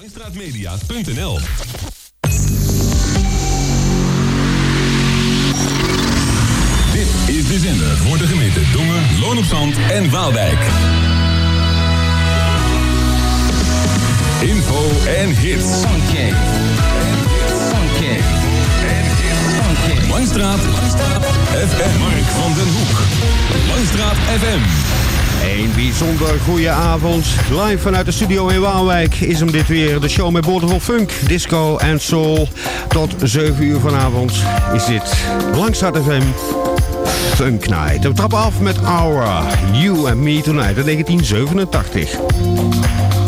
Wijnstraatmedia.nl. Dit is de zender voor de gemeente Dongen, Loon op Zand en Waalwijk. Info en hits. Funky. Funky. Funky. Langstraat. FM. Mark van den Hoek. Langstraat FM. Een bijzonder goede avond. Live vanuit de studio in Waalwijk is hem dit weer. De show met boordevol funk, disco en soul. Tot 7 uur vanavond is dit langs HTFM Funk We trappen af met Aura, You and Me Tonight in 1987.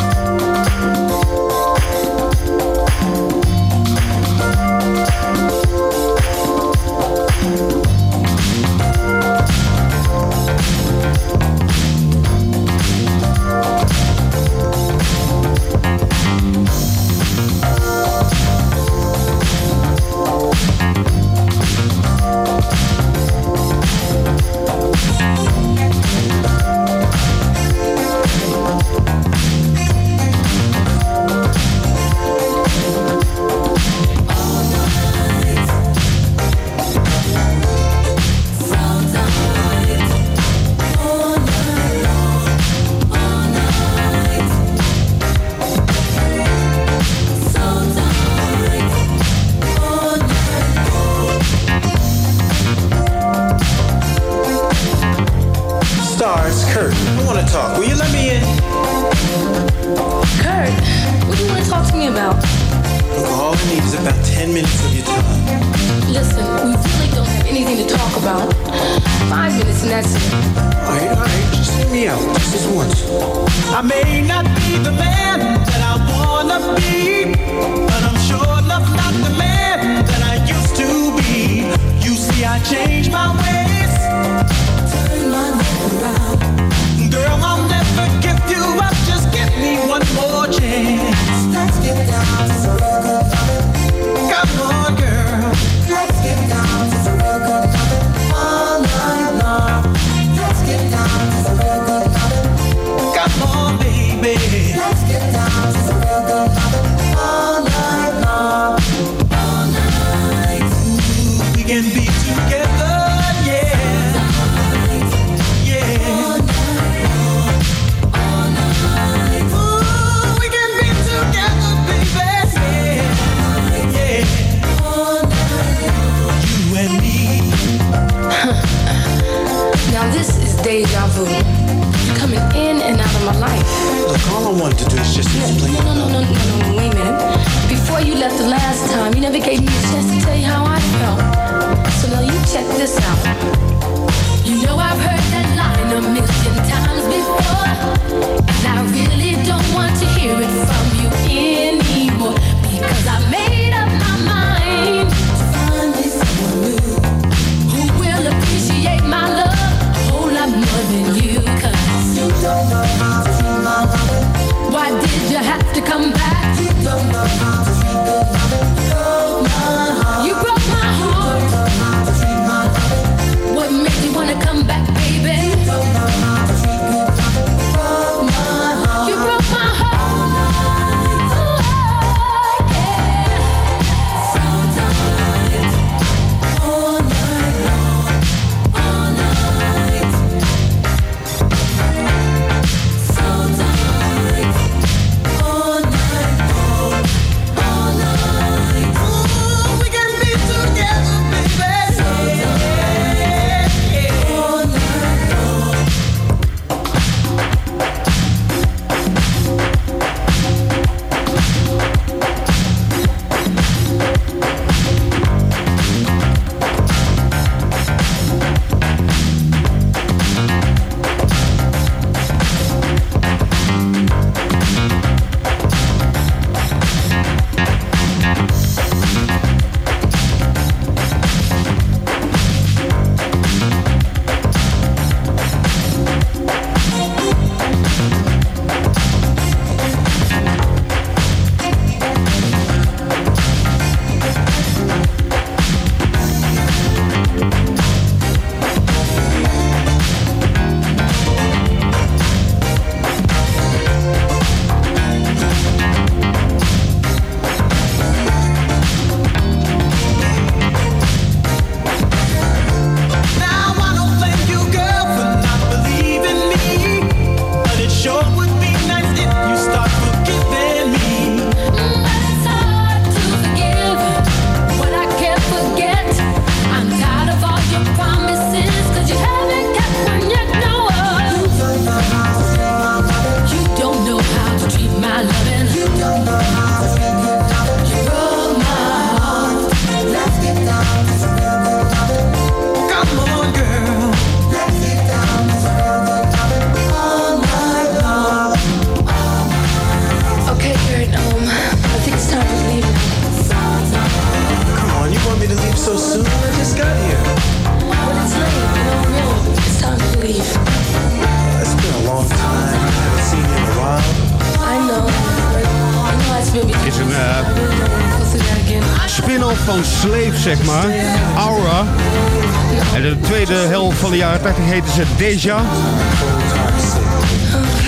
Deja.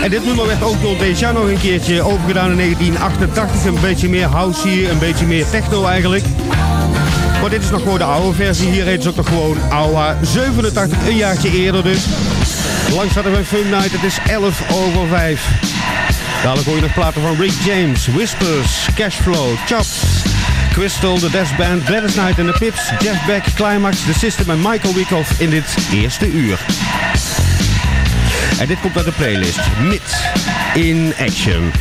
En dit nummer werd ook door Deja nog een keertje overgedaan in 1988. Een beetje meer house hier, een beetje meer techno eigenlijk. Maar dit is nog gewoon de oude versie. Hier heet ze ook nog gewoon AUA 87, een jaartje eerder dus. Langs hadden we Fun Night, het is 11 over 5. Dadelijk hoor je nog platen van Rick James, Whispers, Cashflow, Chops, Crystal, The Death Band, Gladys Night en The Pips, Jeff Beck, Climax, The System en Michael Wyckoff in dit eerste uur. En dit komt uit de playlist Mid in Action.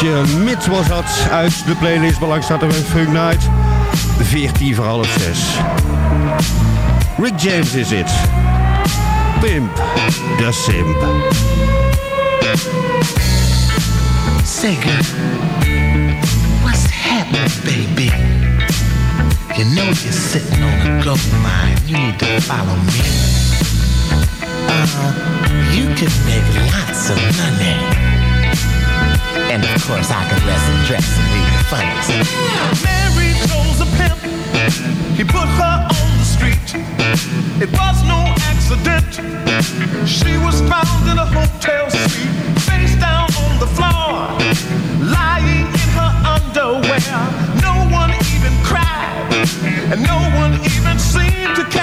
Schmidt was dat uit de playlist belangstelling bij Funk Night. 14 voor half 6. Rick James is it. Pimp the Simp. Girl, what's happening, baby? You know you're sitting on a gold mine. You need to follow me. Uh, you could make lots of money. And of course, I can dress and dress and leave the. Mary chose a pimp. He put her on the street. It was no accident. She was found in a hotel suite, face down on the floor, lying in her underwear. No one even cried, and no one even seemed to care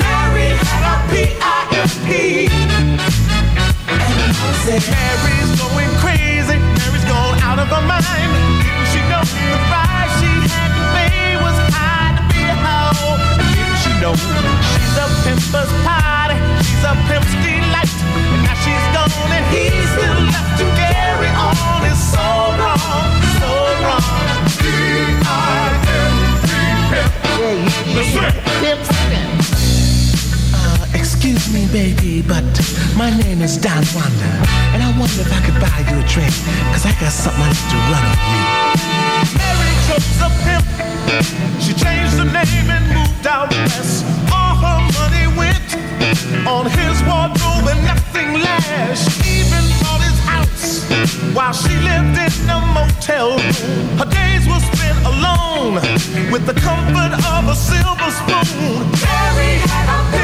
Mary had a P-I-M-P. Mary's going crazy. Mary's gone out of her mind. Didn't she know the price she had to pay was high to be a hoe? And didn't she know she's a pimp's baby, but my name is Don Wanda, and I wonder if I could buy you a drink, cause I got something I need to run on you. Mary chose a pimp. She changed her name and moved out west. All her money went on his wardrobe and nothing last. She even bought his house while she lived in a motel room. Her days were spent alone with the comfort of a silver spoon. Mary had a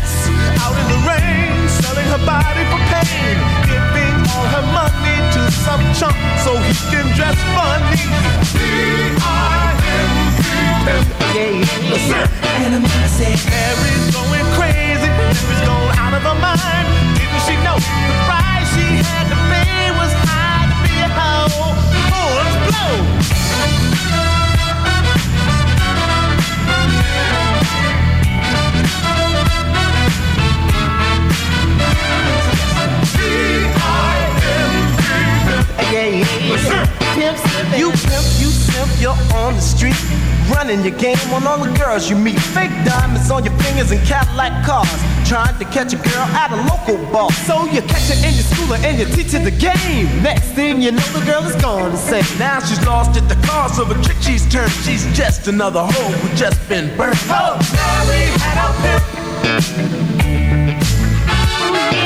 out in the rain, selling her body for pain, giving all her money to some chump so he can dress funny. Gonna say, Mary's going crazy. Mary's out of her mind. Didn't she know the price she had to pay was high to be a hoe? Horns blow. You pimp, you simp, you're on the street. Running your game on all the girls you meet. Fake diamonds on your fingers and Cadillac cars. Trying to catch a girl at a local bar. So you catch her in your school and you teach her the game. Next thing you know, the girl is gone insane. Now she's lost at the cause of a trick she's turned. She's just another hoe who just been burned. Oh, Mary had a pimp.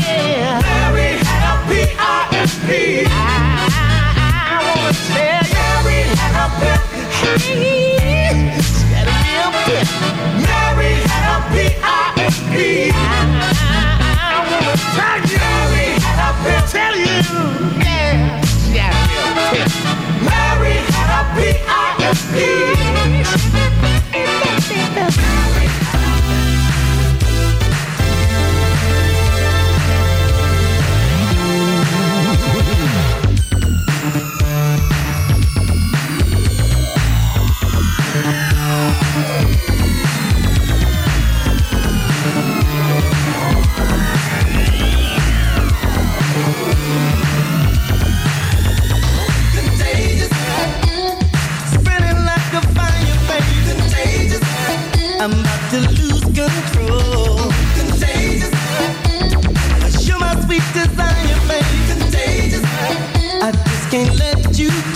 Yeah. Mary had a P-I-M-P. Mary had a pimp. You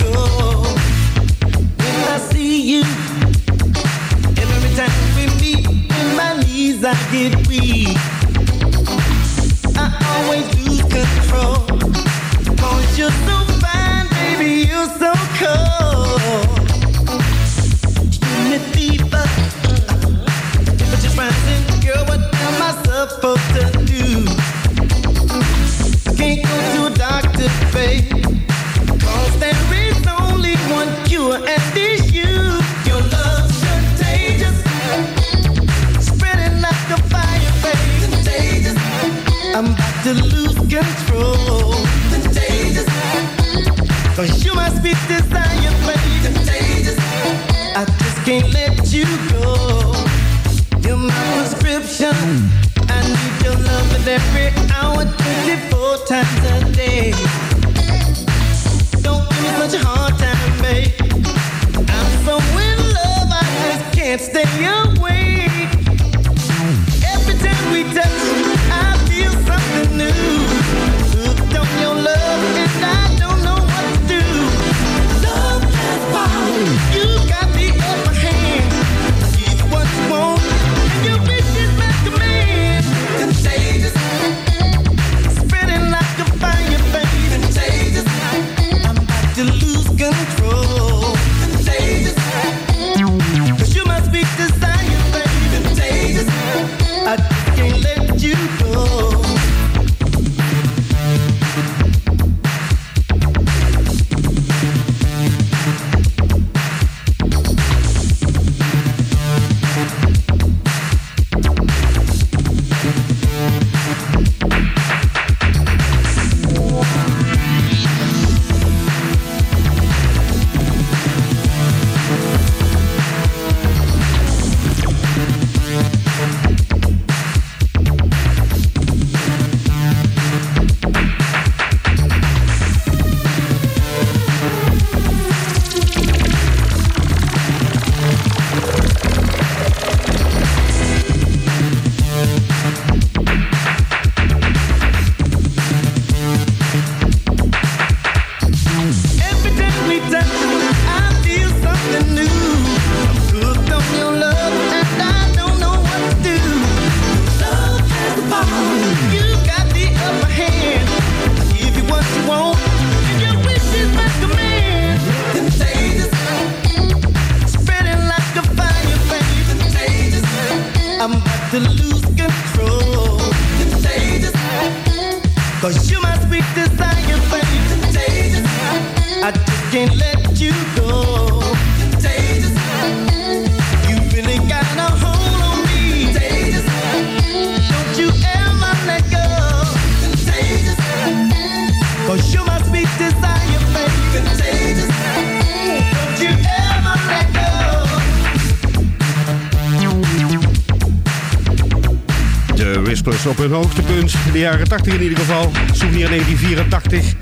de jaren 80 in ieder geval. Souvenir 1984.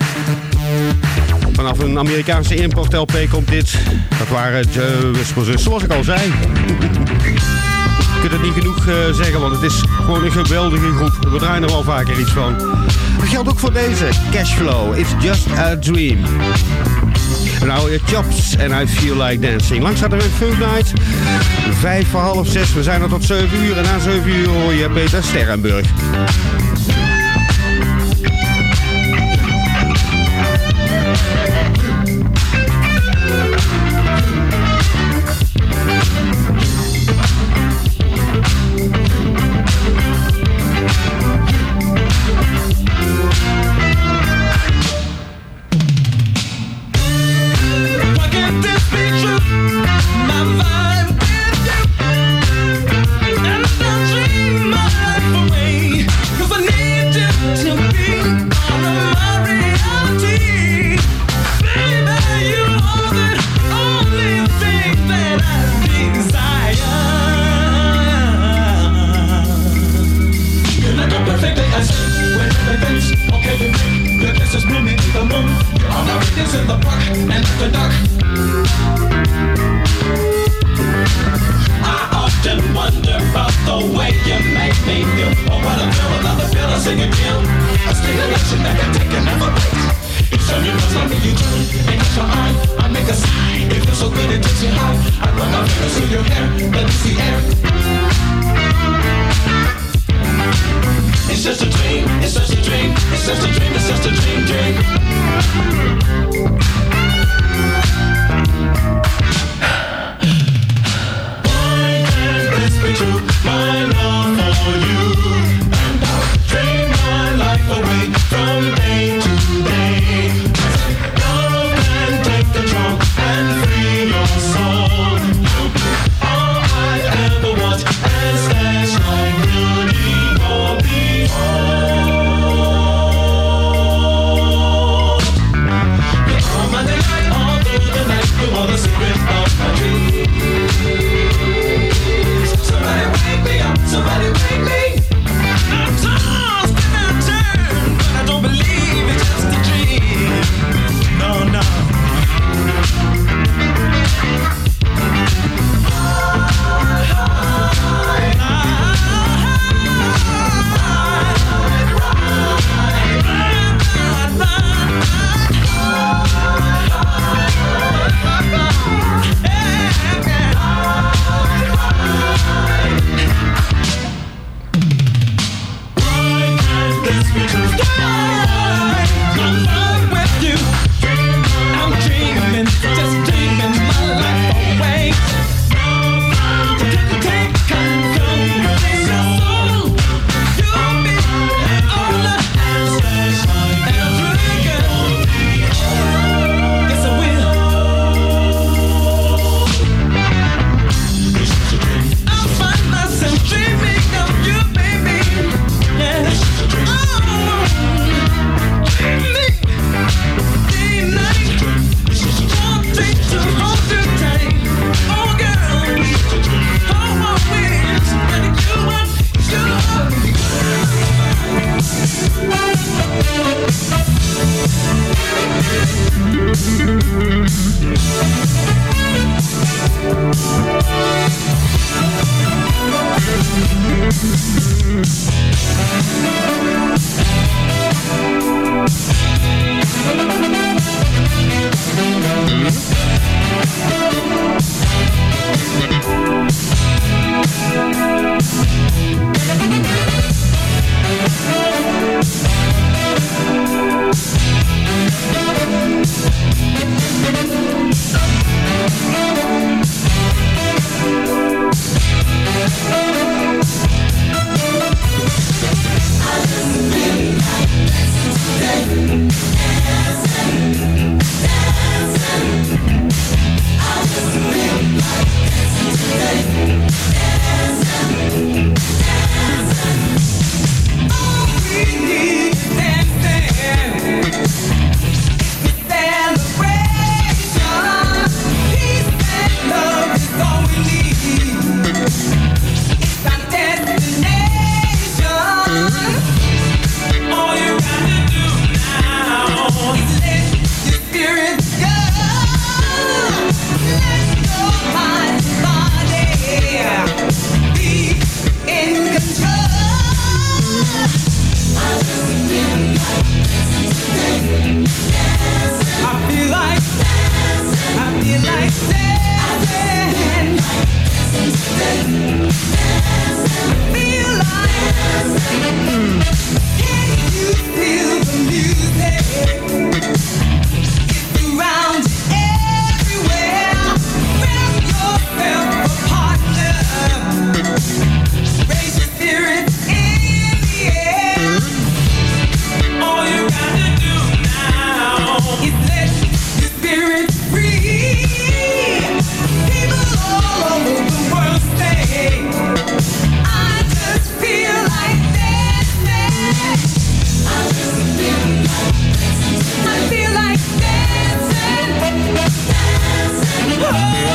Vanaf een Amerikaanse import LP komt dit. Dat waren Joe, dus, zoals ik al zei. Ik kan het niet genoeg eh, zeggen, want het is gewoon een geweldige groep. We draaien er wel vaker iets van. Dat geldt ook voor deze. Cashflow, it's just a dream. Nou, je chops and I feel like dancing. Langs staat er een Funk Night. Vijf voor half zes, we zijn er tot zeven uur. En na zeven uur hoor je Peter Sterrenburg.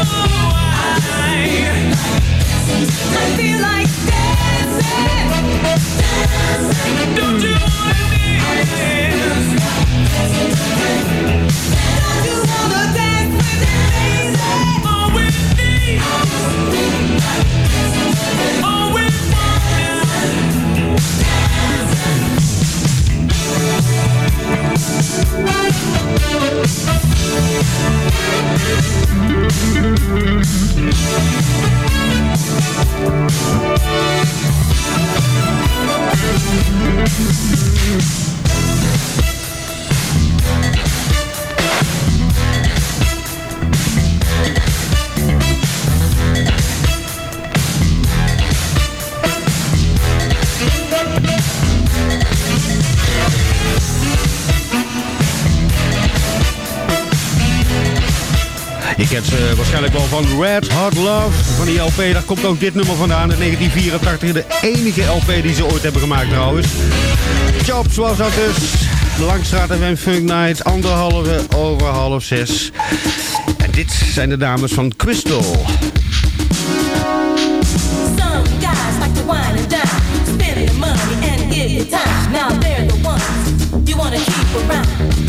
Oh. Van Red Hot Love. Van die LP, daar komt ook dit nummer vandaan. In 1984, de enige LP die ze ooit hebben gemaakt trouwens. Jobs was dat dus. Langstraat FM Funk Night, anderhalve over half zes. En dit zijn de dames van Crystal. Money and time. Now the ones you keep around.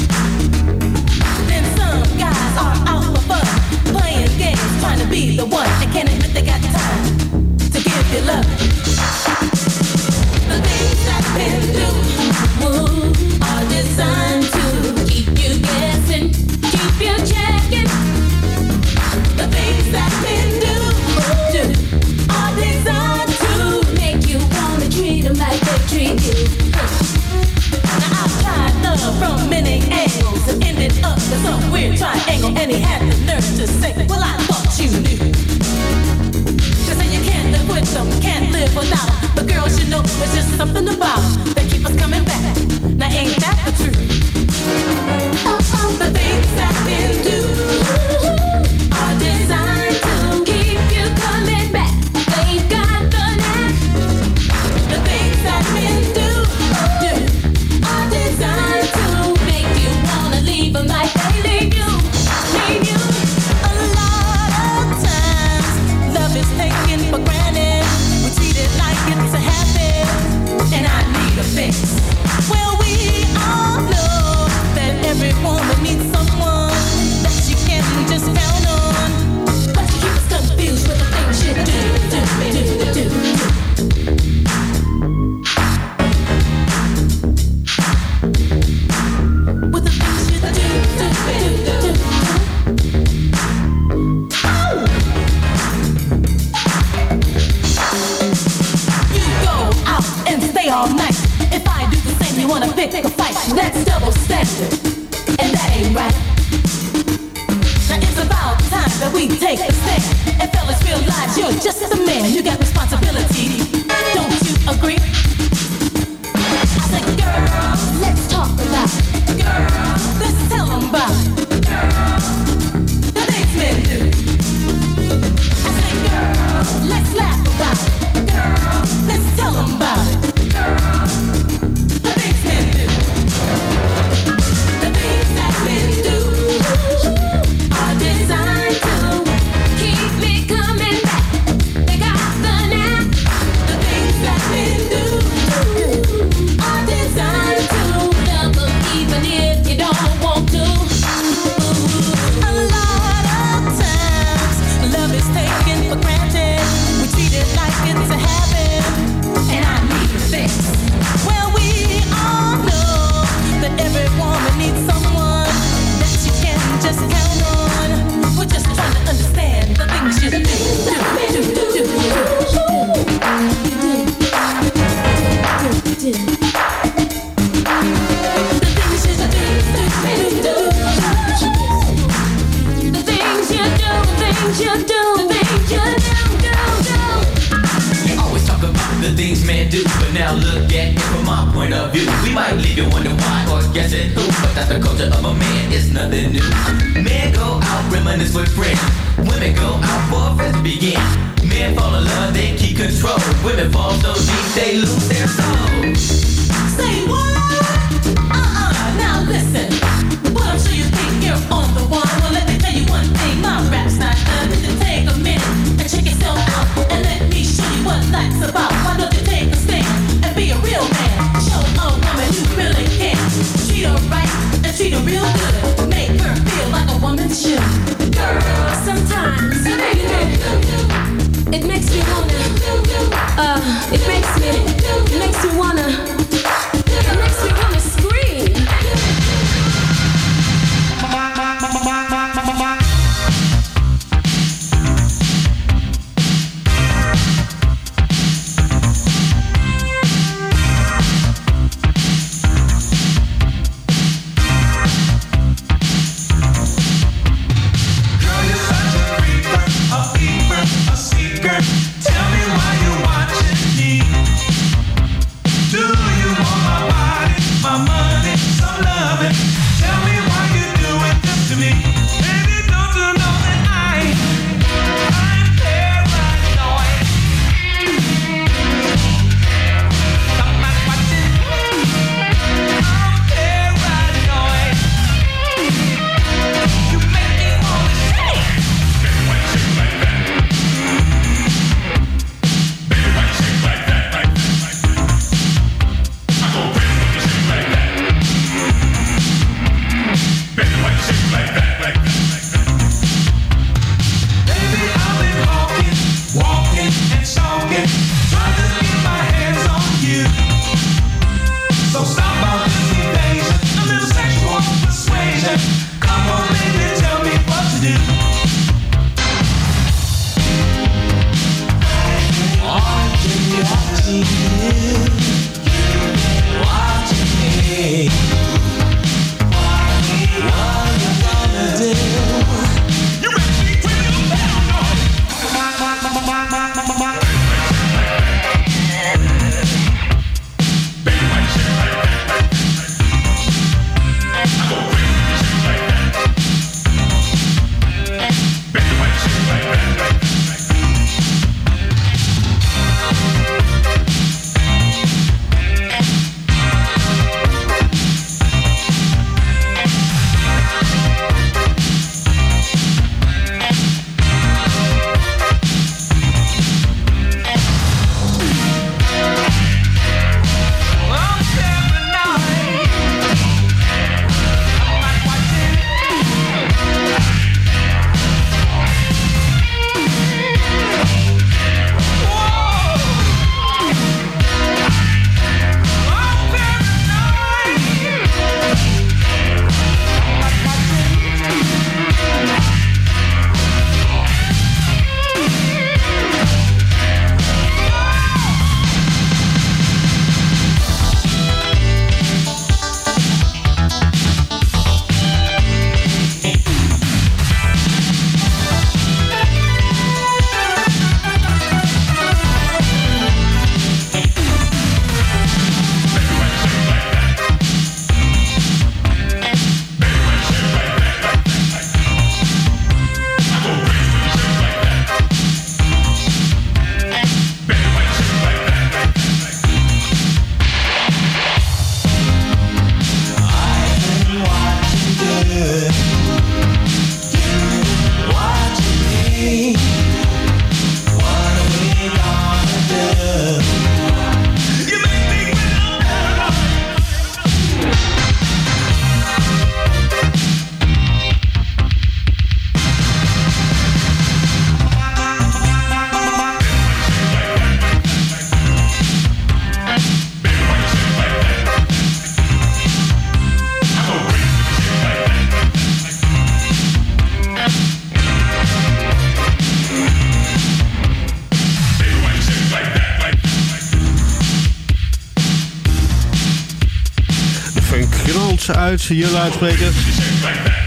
Mensen, jullie.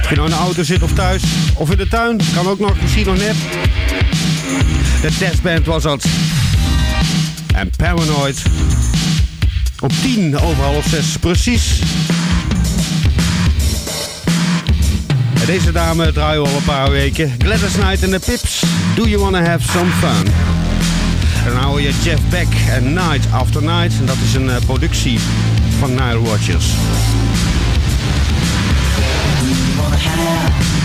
Of je nou in de auto zit of thuis. Of in de tuin. Kan ook nog. Misschien nog net. De testband was dat. En Paranoid. Op 10 over half 6 precies. En deze dame draaien we al een paar weken. Gladys Knight en de Pips. Do you wanna have some fun? En dan hou je Jeff Beck en Night After Night. En dat is een eh, productie van Nile Rodgers. Yeah.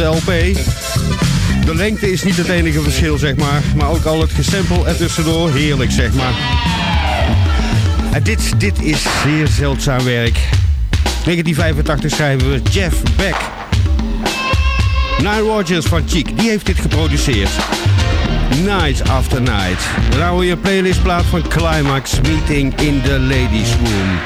de LP. De lengte is niet het enige verschil, zeg maar. Maar ook al het gestempel er tussendoor, heerlijk, zeg maar. En dit, dit is zeer zeldzaam werk. 1985 schrijven we Jeff Beck. Nine Rogers van Cheek, die heeft dit geproduceerd. Night After Night. Dan houden we je playlistplaat van Climax Meeting in the Ladies Room.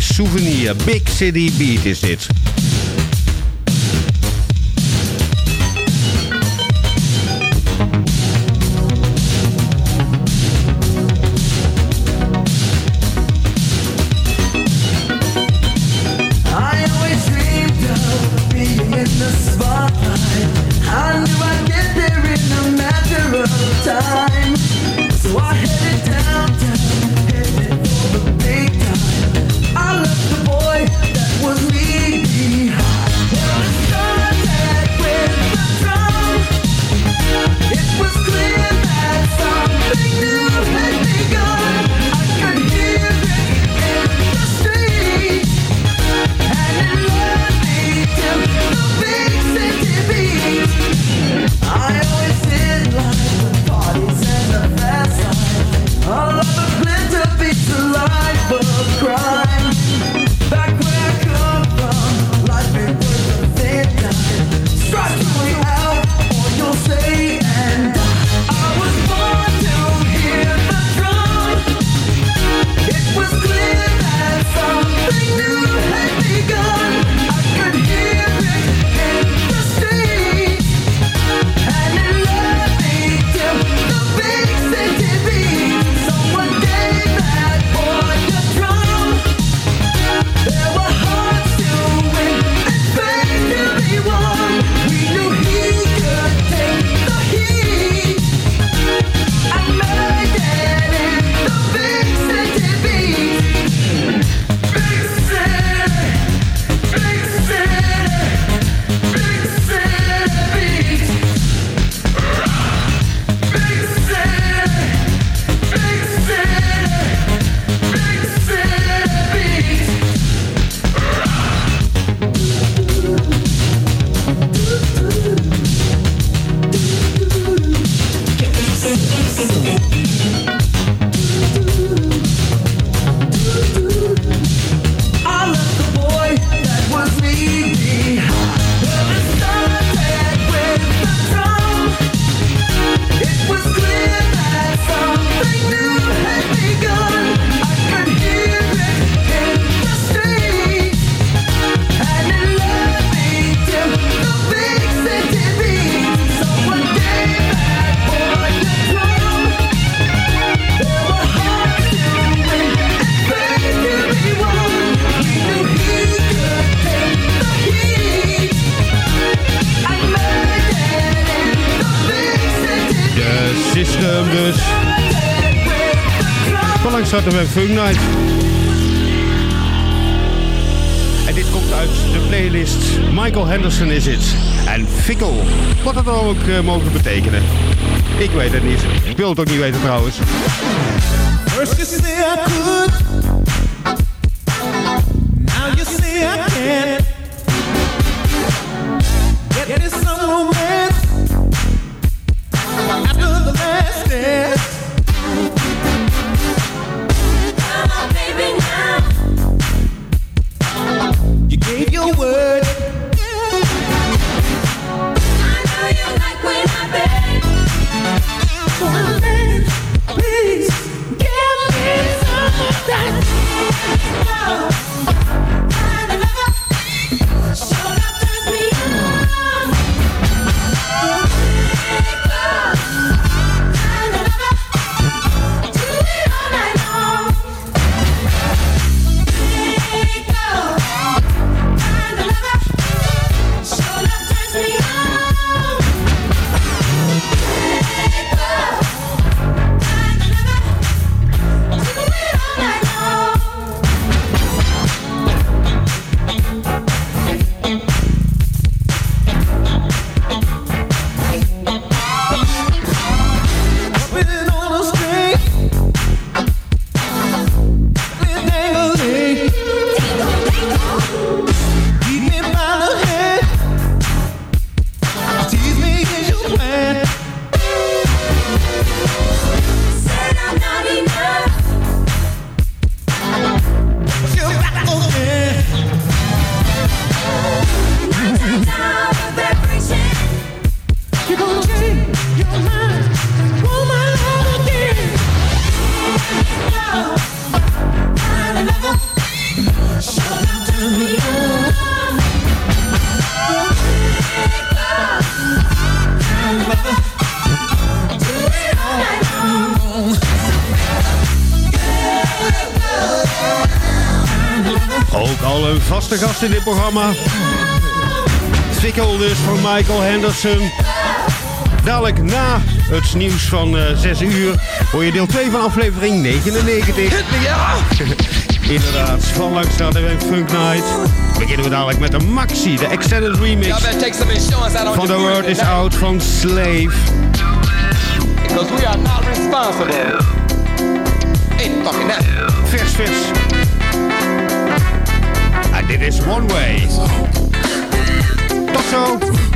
1985 Souvenir. Big City Beat is dit. Waterweb Funk Night. En dit komt uit de playlist Michael Henderson is het. En Fikkel. Wat dat ook uh, mogen betekenen. Ik weet het niet. Ik wil het ook niet weten trouwens. in dit programma. Twikkel dus van Michael Henderson. Dadelijk na het nieuws van eh, 6 uur hoor je deel 2 van aflevering 99. Ja! Inderdaad, van Langstraat en Funk Night. Beginnen we dadelijk met de Maxi, de Extended Remix. Van The Word Is Out van Slave. Because we are not responsible. Ain't. Vers, vers. Dit is One Way. Toto.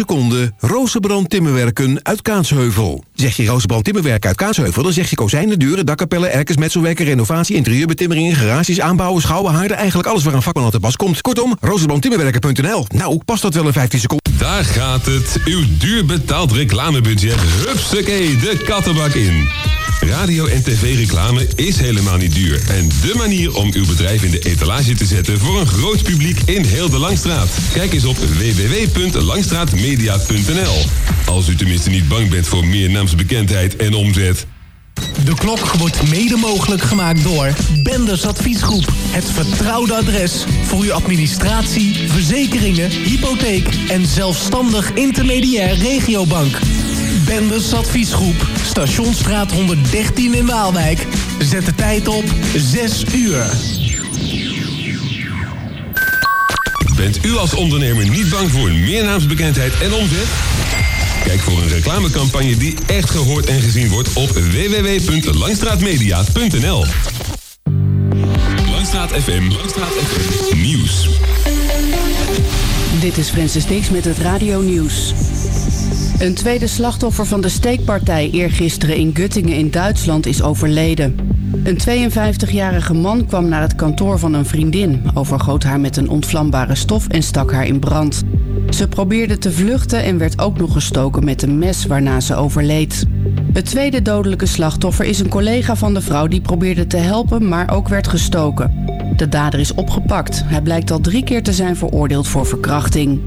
Seconden Rozenbrand Timmerwerken uit Kaatsheuvel. Zeg je Rozenbrand Timmerwerken uit Kaatsheuvel... dan zeg je kozijnen, deuren, dakkapellen, erkers, metselwerken... renovatie, interieurbetimmeringen, garages, aanbouwen, schouwen, haarden... eigenlijk alles waar een vakman aan te pas komt. Kortom, rozenbrandtimmerwerken.nl. Nou, past dat wel in 15 seconden? Daar gaat het. Uw duur betaald reclamebudget. Hupsakee, de kattenbak in. Radio en tv-reclame is helemaal niet duur. En de manier om uw bedrijf in de etalage te zetten voor een groot publiek in heel de Langstraat. Kijk eens op www.langstraatmedia.nl. Als u tenminste niet bang bent voor meer naamsbekendheid en omzet. De klok wordt mede mogelijk gemaakt door Benders Adviesgroep. Het vertrouwde adres voor uw administratie, verzekeringen, hypotheek en zelfstandig intermediair regiobank. Benders Adviesgroep, Stationsstraat 113 in Waalwijk. Zet de tijd op 6 uur. Bent u als ondernemer niet bang voor meer naamsbekendheid en omzet? Kijk voor een reclamecampagne die echt gehoord en gezien wordt op www.langstraatmedia.nl. Langstraat FM, Langstraat FM, nieuws. Dit is Francis Dix met het Radio Nieuws. Een tweede slachtoffer van de steekpartij eergisteren in Göttingen in Duitsland is overleden. Een 52-jarige man kwam naar het kantoor van een vriendin, overgoot haar met een ontvlambare stof en stak haar in brand. Ze probeerde te vluchten en werd ook nog gestoken met een mes waarna ze overleed. Het tweede dodelijke slachtoffer is een collega van de vrouw die probeerde te helpen, maar ook werd gestoken. De dader is opgepakt. Hij blijkt al drie keer te zijn veroordeeld voor verkrachting.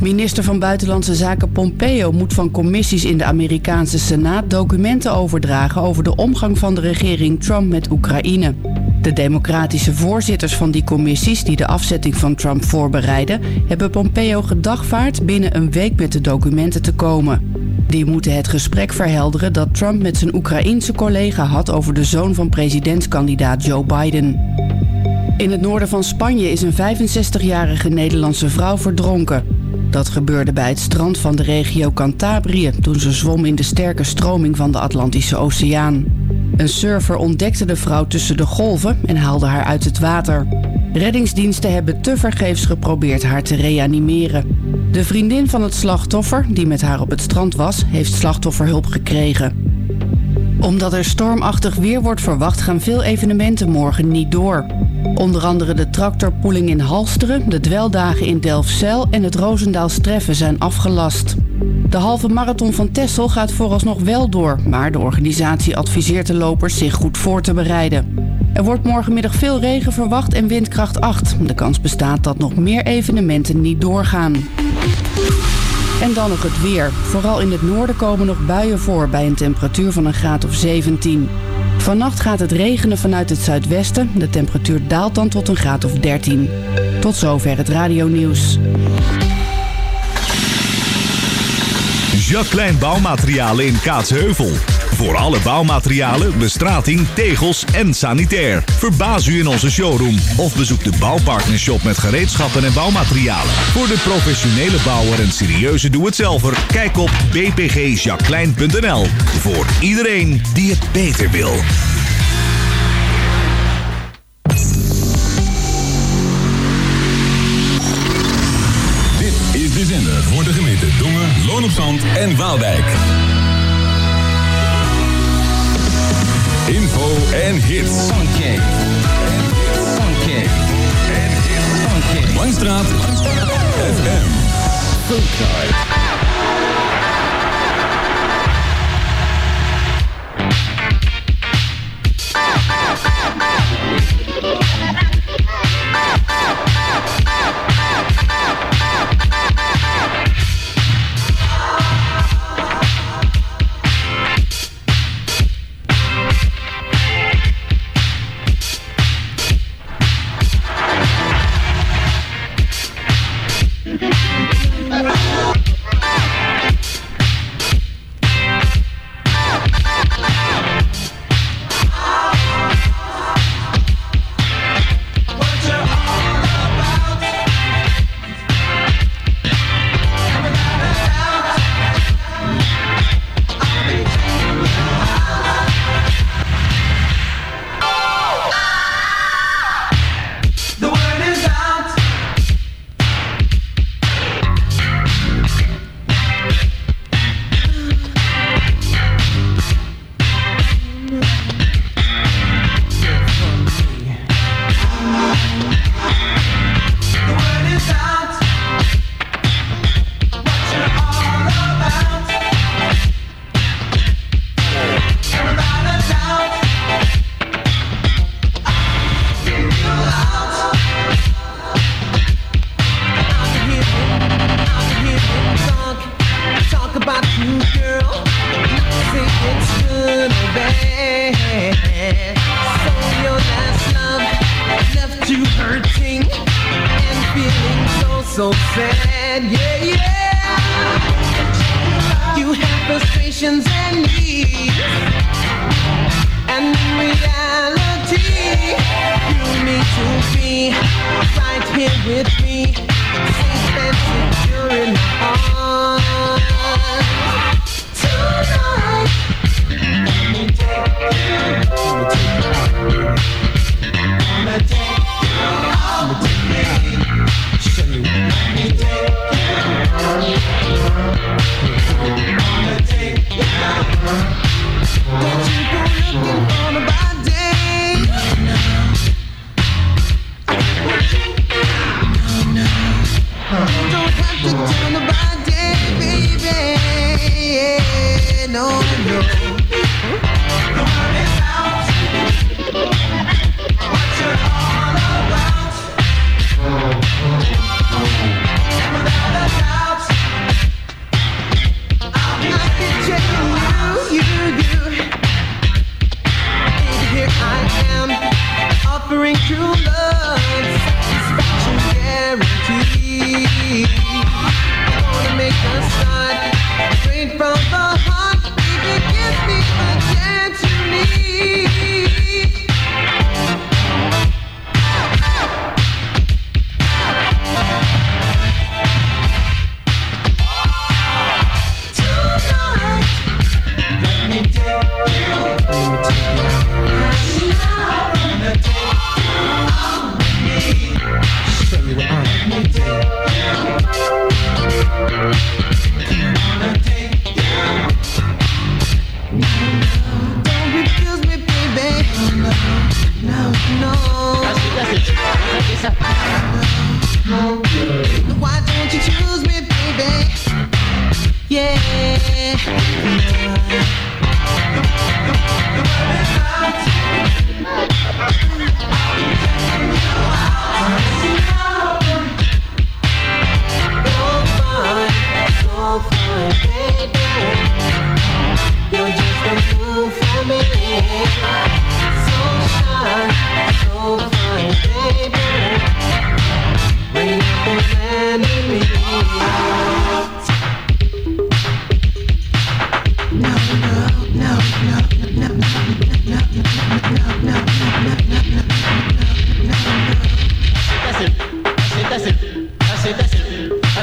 Minister van Buitenlandse Zaken Pompeo moet van commissies in de Amerikaanse Senaat documenten overdragen over de omgang van de regering Trump met Oekraïne. De democratische voorzitters van die commissies die de afzetting van Trump voorbereiden, hebben Pompeo gedagvaard binnen een week met de documenten te komen. Die moeten het gesprek verhelderen dat Trump met zijn Oekraïense collega had over de zoon van presidentskandidaat Joe Biden. In het noorden van Spanje is een 65-jarige Nederlandse vrouw verdronken. Dat gebeurde bij het strand van de regio Cantabrië toen ze zwom in de sterke stroming van de Atlantische Oceaan. Een surfer ontdekte de vrouw tussen de golven en haalde haar uit het water. Reddingsdiensten hebben tevergeefs geprobeerd haar te reanimeren. De vriendin van het slachtoffer, die met haar op het strand was, heeft slachtofferhulp gekregen. Omdat er stormachtig weer wordt verwacht, gaan veel evenementen morgen niet door. Onder andere de tractorpoeling in Halsteren, de dweldagen in Delfzijl en het Roosendaals treffen zijn afgelast. De halve marathon van Texel gaat vooralsnog wel door, maar de organisatie adviseert de lopers zich goed voor te bereiden. Er wordt morgenmiddag veel regen verwacht en windkracht 8. De kans bestaat dat nog meer evenementen niet doorgaan. En dan nog het weer. Vooral in het noorden komen nog buien voor bij een temperatuur van een graad of 17. Vannacht gaat het regenen vanuit het zuidwesten. De temperatuur daalt dan tot een graad of 13. Tot zover het radionieuws. Jacques Klein Bouwmaterialen in Kaatsheuvel. Voor alle bouwmaterialen, bestrating, tegels en sanitair. Verbaas u in onze showroom of bezoek de Bouwpartnershop met gereedschappen en bouwmaterialen. Voor de professionele bouwer en serieuze doe-het-zelver, kijk op bpgjacqueline.nl. Voor iedereen die het beter wil. Dit is de zender voor de gemeente Dongen, Loon op Zand en Waalwijk. En hits. Funky. Funky. Funky. Langstraat. FM. Funky.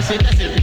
desce, desce.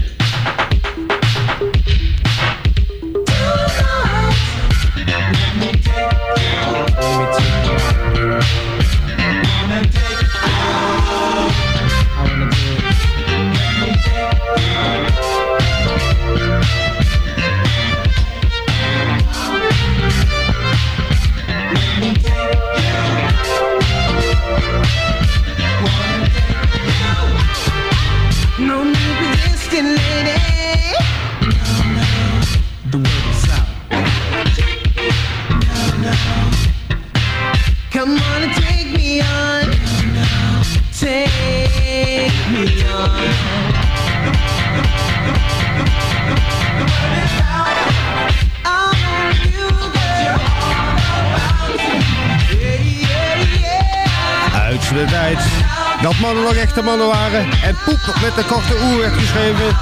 De oer werd geschreven.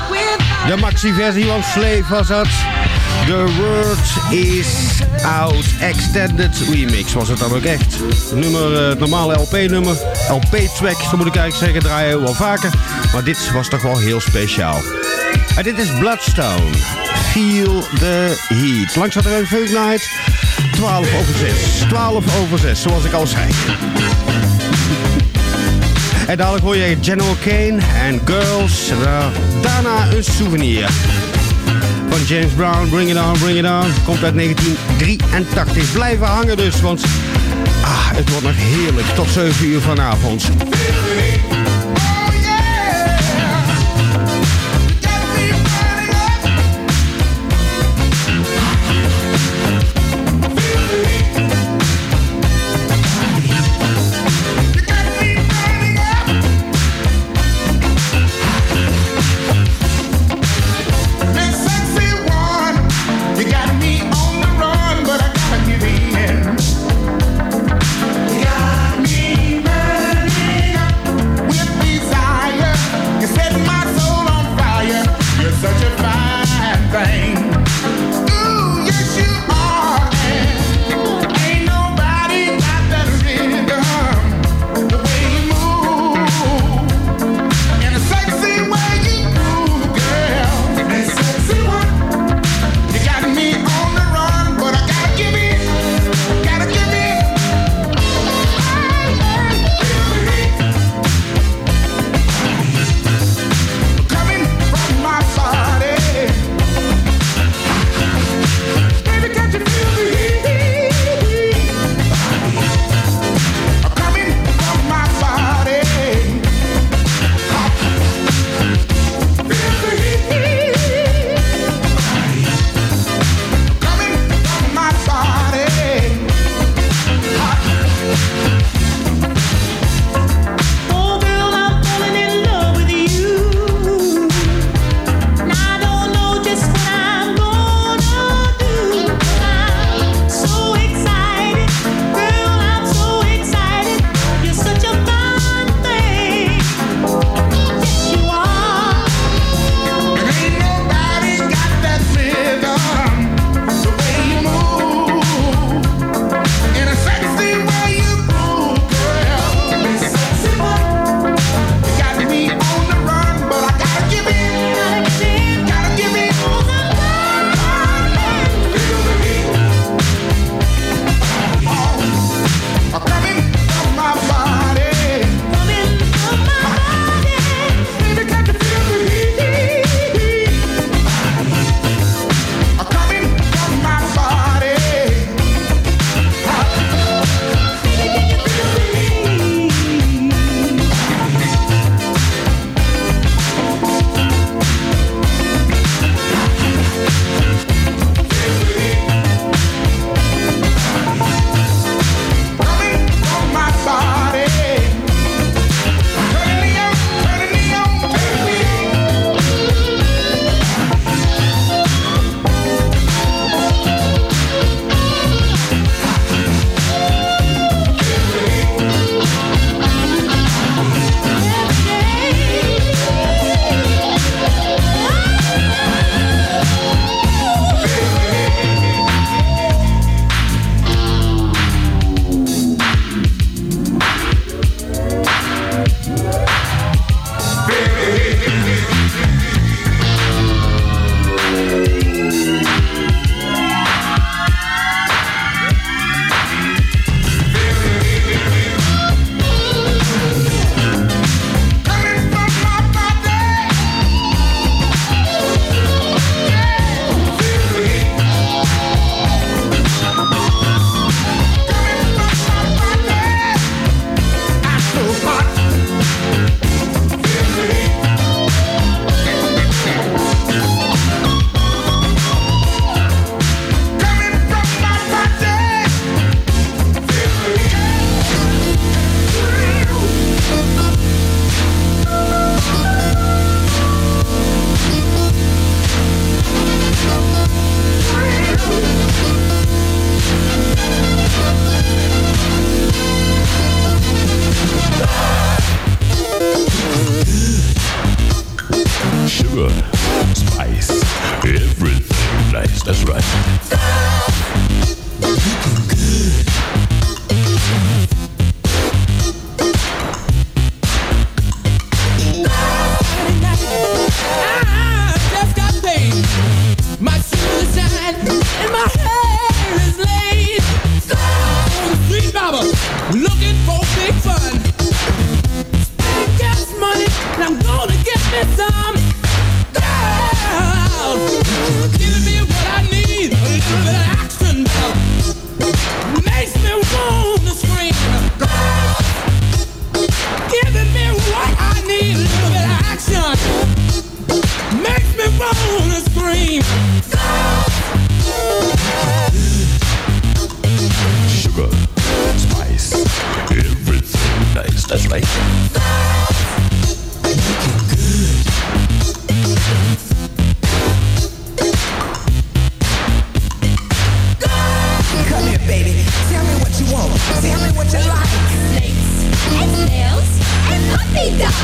De maxi-versie van Slave was dat. The Word is Out Extended Remix was het dan ook echt. Nummer, eh, het normale LP-nummer, LP-track, zo moet ik eigenlijk zeggen, draaien we wel vaker. Maar dit was toch wel heel speciaal. En dit is Bloodstone. Feel the Heat. Langs had er een Funk Night. 12 over 6. 12 over 6, zoals ik al zei. En dadelijk hoor je General Kane en Girls. Uh, daarna een souvenir. Van James Brown, Bring It On, Bring It On. Komt uit 1983. Blijven hangen dus, want ah, het wordt nog heerlijk. Tot 7 uur vanavond.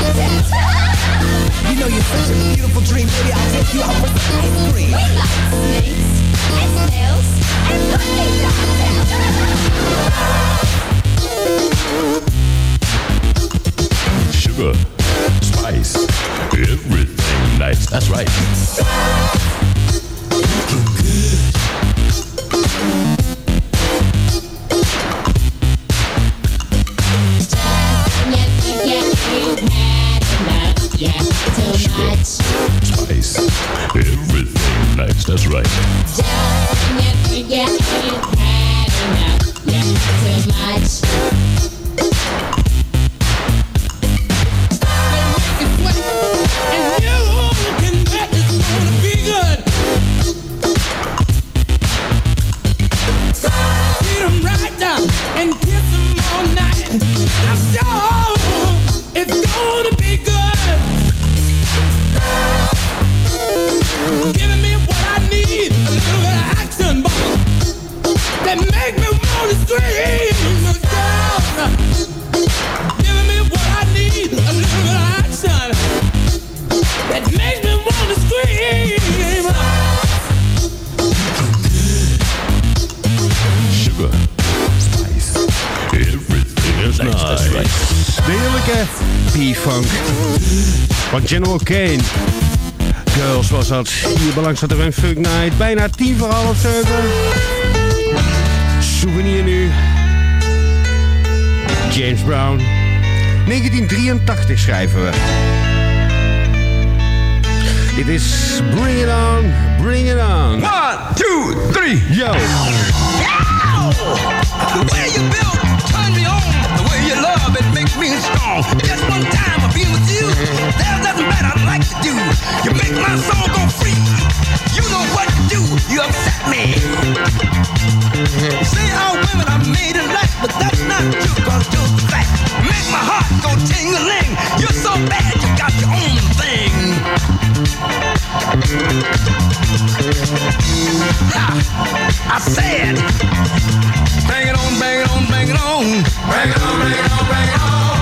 You know you're such a beautiful dream, baby. I'll take you out for some ice cream. We like snakes and snails and puppy Sugar, spice, everything nice. That's right. Dat. Hier belangs de een Funk Night. Bijna tien voor half zeven. Souvenir nu. James Brown. 1983 schrijven we. Dit is Bring It On, Bring It On. One, two, three. Yo. You build, it strong. Just one time of being with you, there's nothing better I'd like to do. You make my soul go free. You know what to do, you upset me. Say all women are made alike, but that's not true, cause you're the fact. Make my heart go ting-a-ling. You're so bad, you got your own thing. Ha, I said, bang it on, bang it on, bang it on. Bang it on, bang it on, bang it on.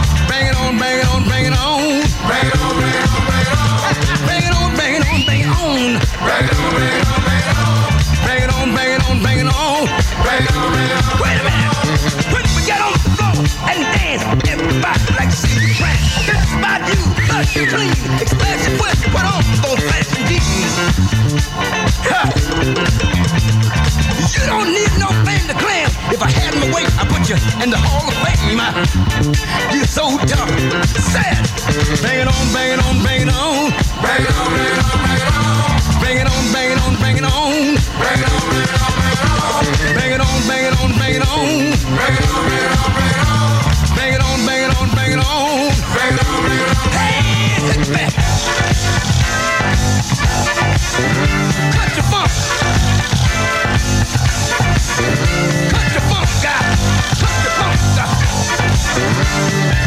Bang it on, bang it on, bang it on. Bang it on, bang it on, bang it on. Bang it on, bang it on, bang it on. Bang it on, bang it on, bang it on. Bang it on, bang it on, bang it on. Bang it on, bang it on. Wait a minute. When we get on and dance, everybody like see you prance. This about you, lush clean, when you put on those fashion jeans. Ha. You don't need no fame to claim. If I had my way, I'd put you in the Hall of Fame. You're so tough. Sad. Bang it on, bang it on, bang it on. Bang it on, bang it on, bang it on. Bang it on, bang it on, bang it on. Bang it on, bang it on, bang it on. Bang it on, bang it on, bang it on. Bang it on, bang it on, bang it on. Bang it on, bang it on. Cut your funk. Cut your funk, guy. Cut your funk.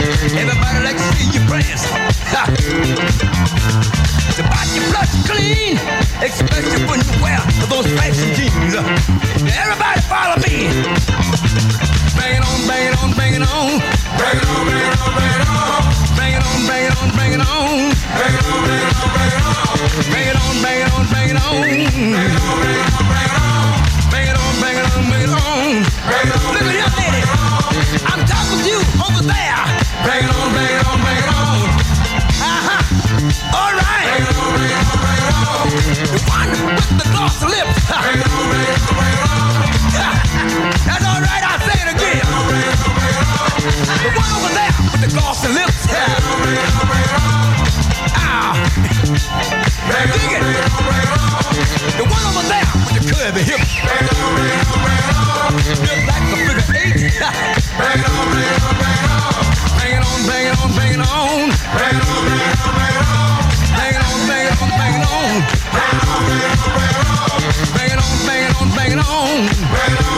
Everybody likes to see you prayers. to buy your blood clean, especially when you wear those fancy jeans. Everybody follow me. Bang it on, bang it on, bang it on. Bang it on, bang it on, bang it on. Bang it on, bang it on, bang it on. Bang it on, bang it on, bang it on. Bang it on, bang it on, bang it on. Bang it on, bang it on, bang it on. Bang it on, bang it on, bang it on. Look at this lady. I'm talking to you over there. Bring it on, bring it on, bring it on. All right. Bring it on, bring it on, bring it on. The one with the lips. Bring it on, bring it on, bring it on. That's all right, I say it again. Bring it on, bring it on, bring it on. The one over there with the curvy hips. Bring it on, bring it on, bring it on. Just like the figure eight. bring it on. bang it on, bang it on, bang it on. Bang it on.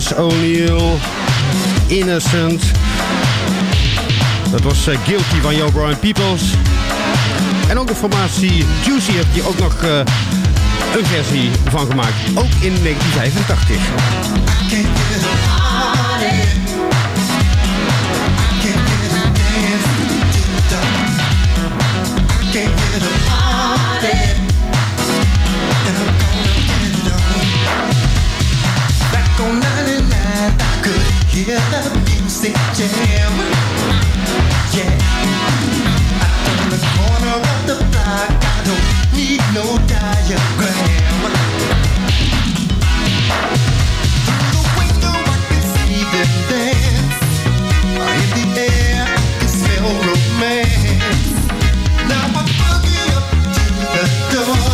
Shaquille O'Neal. Innocent. Dat was eh, Guilty van Joe Brian Peoples. En ook de formatie Juicy heeft hier ook nog eh, een versie van gemaakt. Ook in 1985. Eh, music jam. Yeah, out on the corner of the block, I don't need no diagram. Through the window, I can see them dance. In the air, I can smell romance. Now I'm up to the door.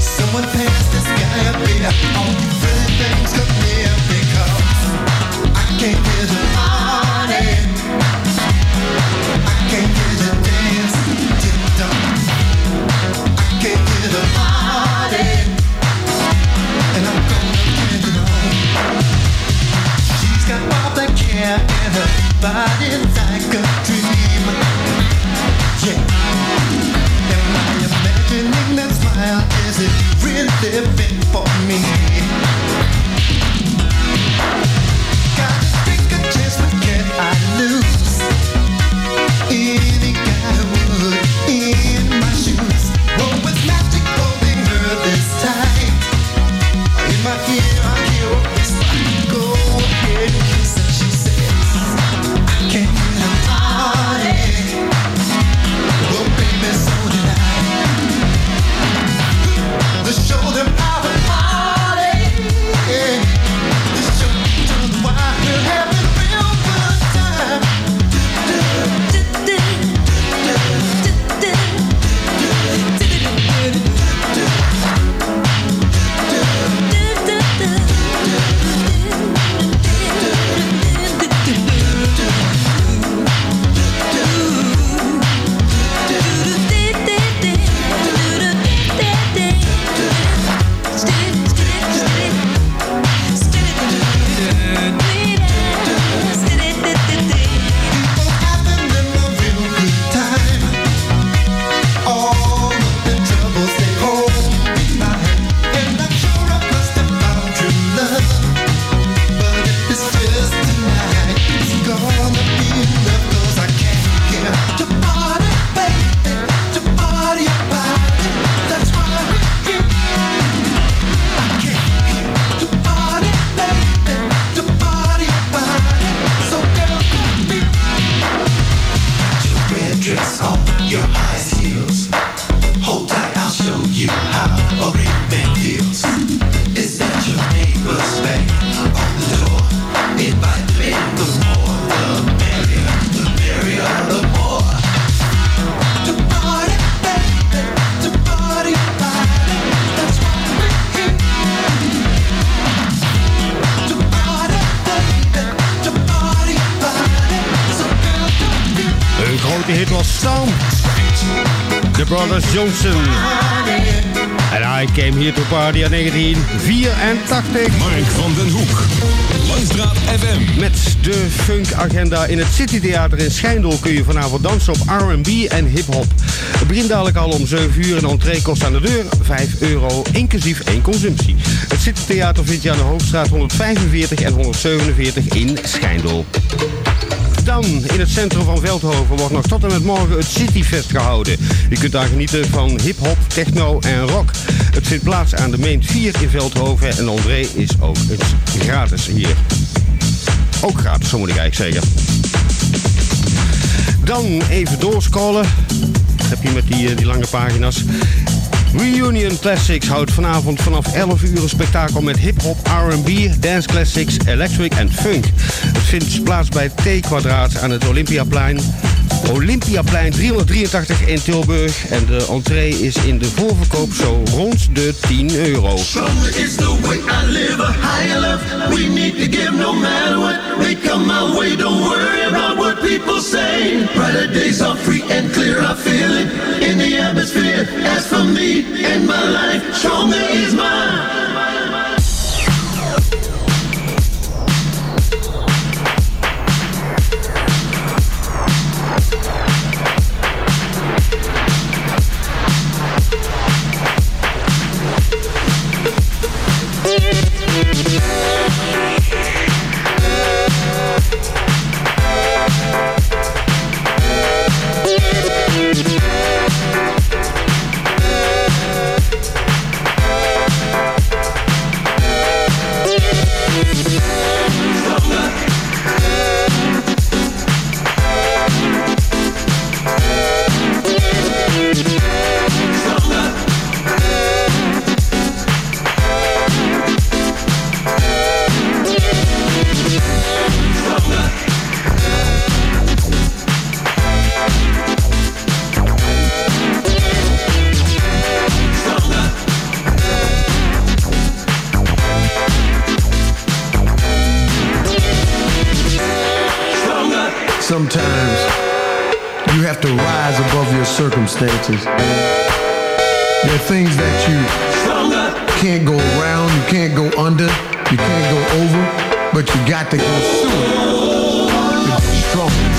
Someone this guy. Imagining that smile? Is it really fit for me? understand Johnson. En I came here to party in 1984. Mark van den Hoek. Langstraat FM. Met de Funk Agenda in het City Theater in Schijndel kun je vanavond dansen op R&B en hip-hop. Het begint dadelijk al om 7 uur en entree kost aan de deur 5 euro, inclusief één consumptie. Het City Theater vind je aan de Hoofdstraat 145 en 147 in Schijndel. Dan, in het centrum van Veldhoven wordt nog tot en met morgen het Cityfest gehouden. Je kunt daar genieten van hip-hop, techno en rock. Het vindt plaats aan de Main 4 in Veldhoven en André is ook gratis hier. Ook gratis, zo moet ik eigenlijk zeggen. Dan even doorscrollen. Heb je met die, eh, die lange pagina's. Reunion Classics houdt vanavond vanaf 11 uur een spektakel met hip-hop, RB, dance classics, electric en funk. Het vindt plaats bij T kwadraat aan het Olympiaplein. Olympiaplein 383 in Tilburg. En de entree is in de voorverkoop zo rond de 10 euro. You have to rise above your circumstances. There are things that you can't go around, you can't go under, you can't go over, but you got to go through it. baby.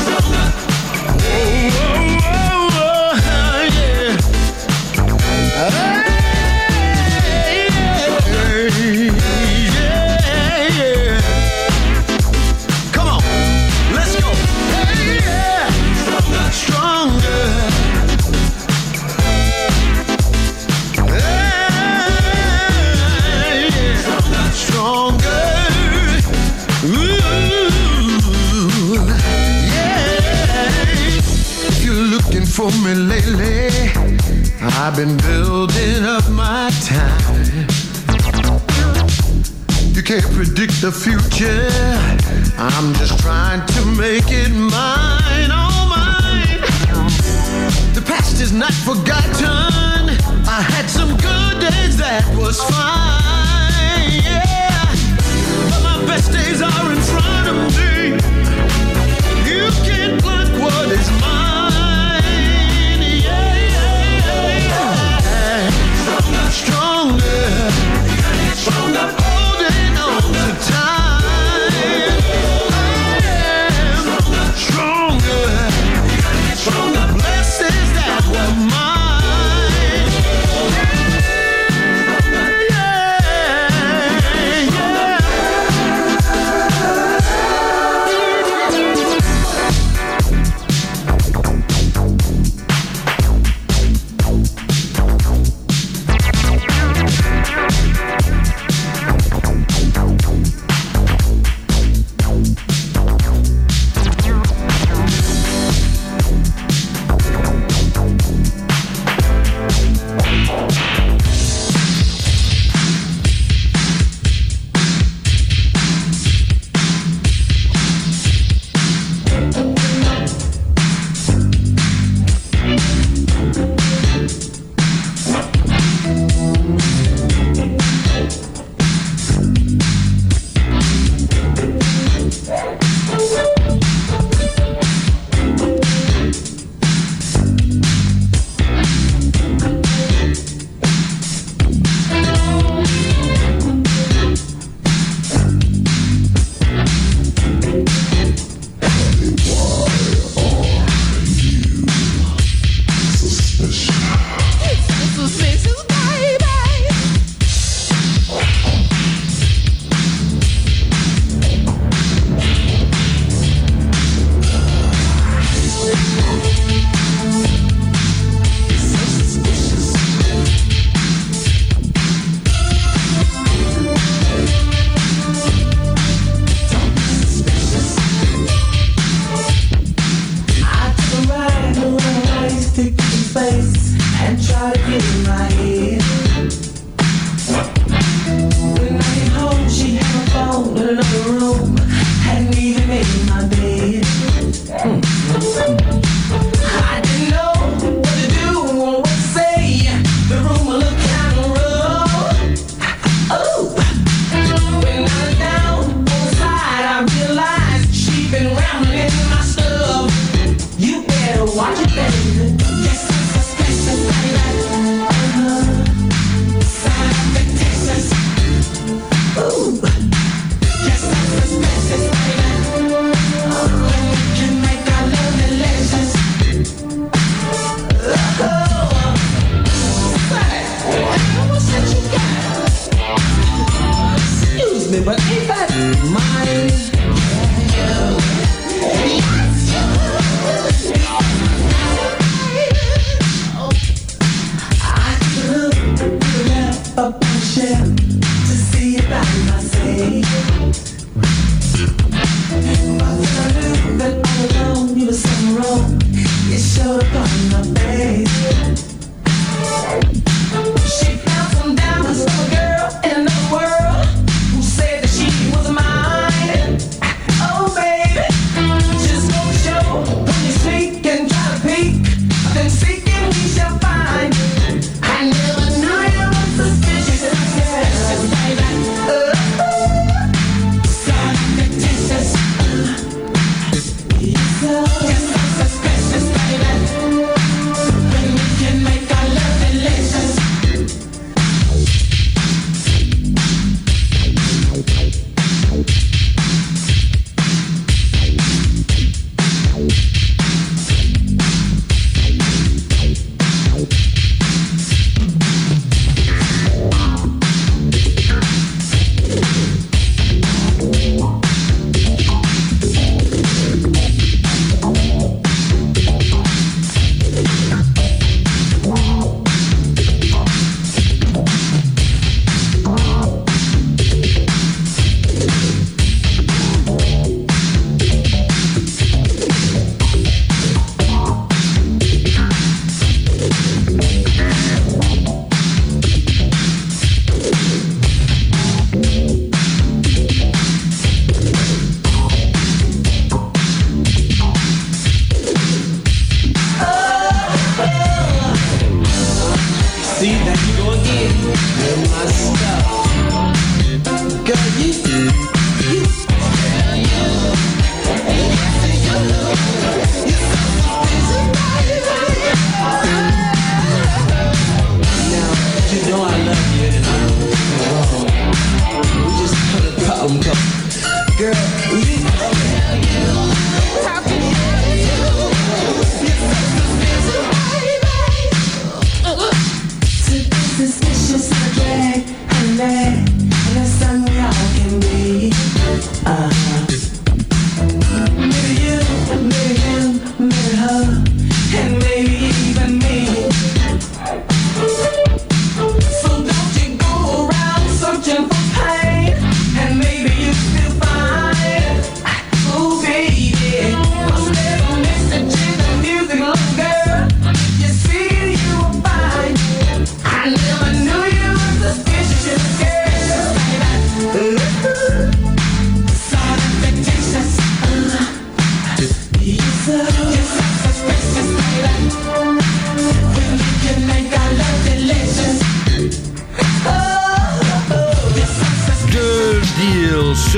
I've been building up my time. You can't predict the future. I'm just trying to make it mine, all mine. The past is not forgotten. I had some good days that was fine, yeah. But my best days are in front of me.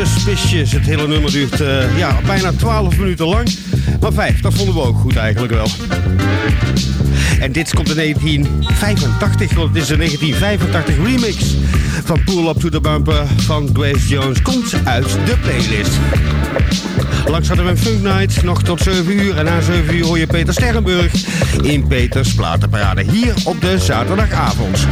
Suspicious. Het hele nummer duurt eh, ja, bijna 12 minuten lang. Maar 5, dat vonden we ook goed eigenlijk wel. En dit komt in 1985, want het is een 1985 remix van Pull Up to the Bumper van Grace Jones. Komt uit de playlist. Langs hadden we een Funk Night, nog tot 7 uur. En na 7 uur hoor je Peter Sterrenburg in Peters Platenparade. Hier op de zaterdagavond.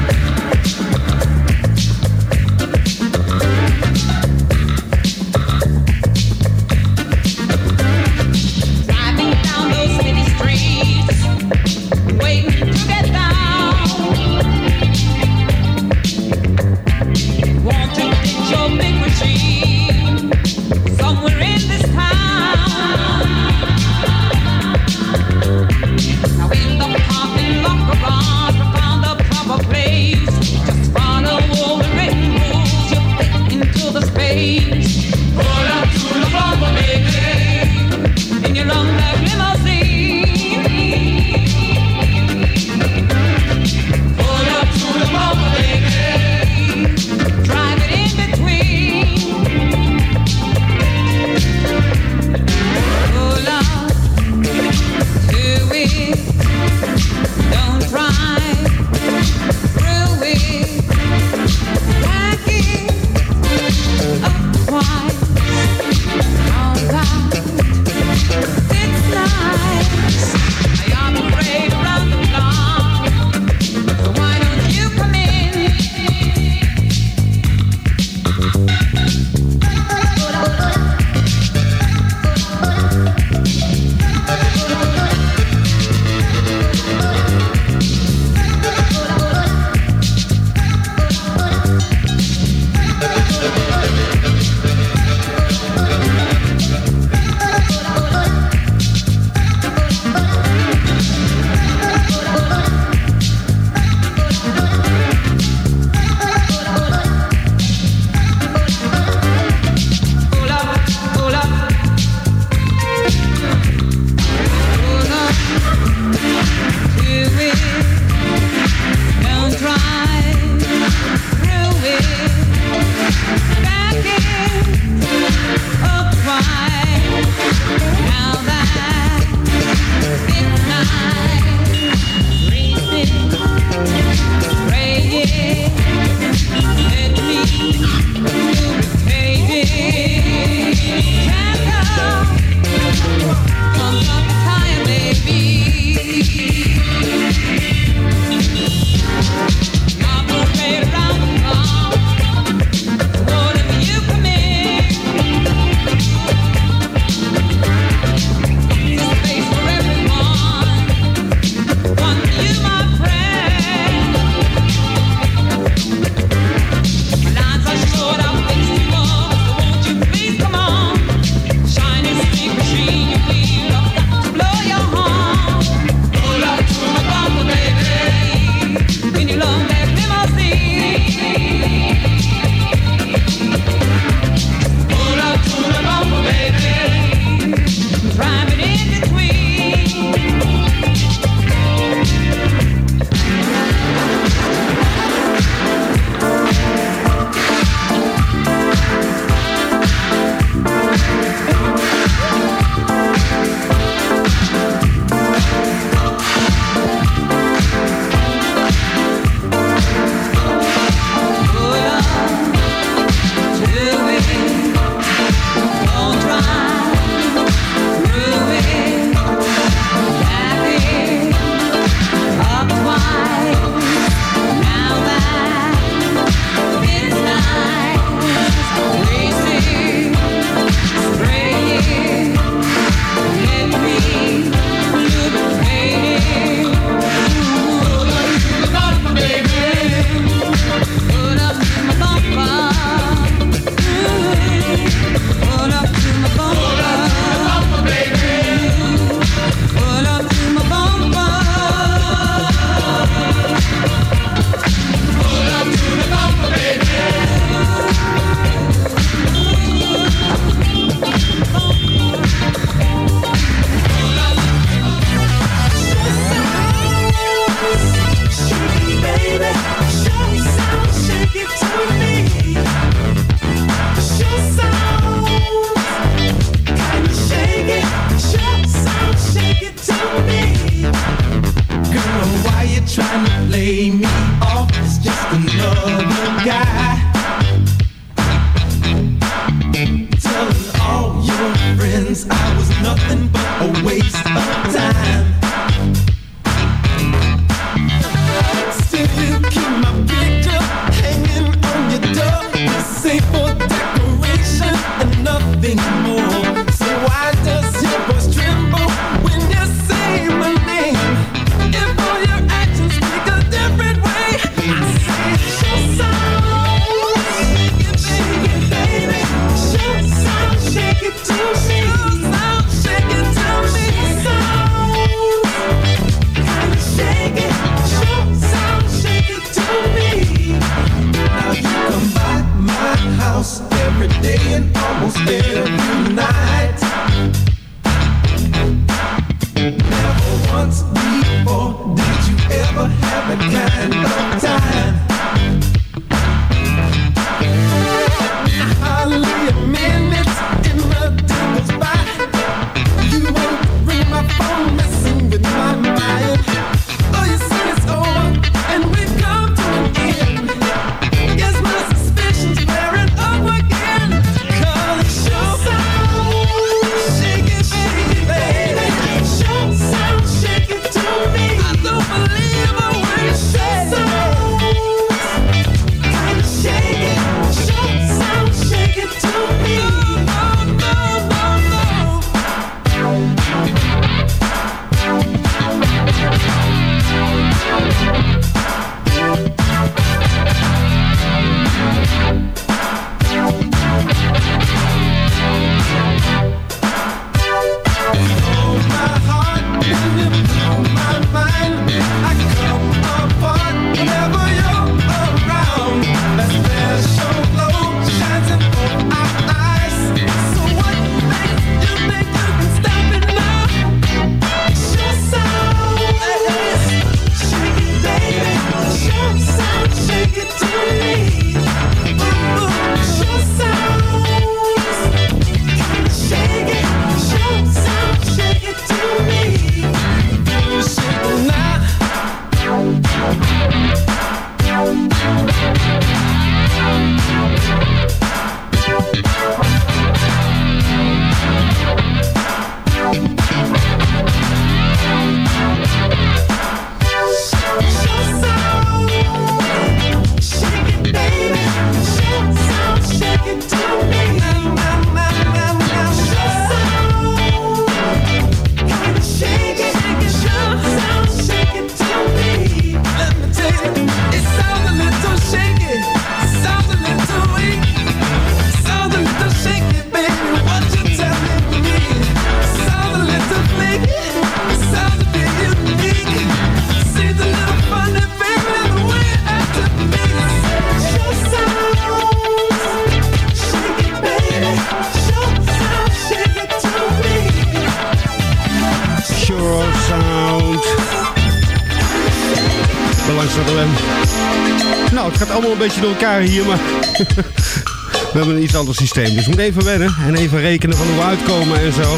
hier, maar... we hebben een iets ander systeem, dus moet even wennen en even rekenen van hoe we uitkomen en zo.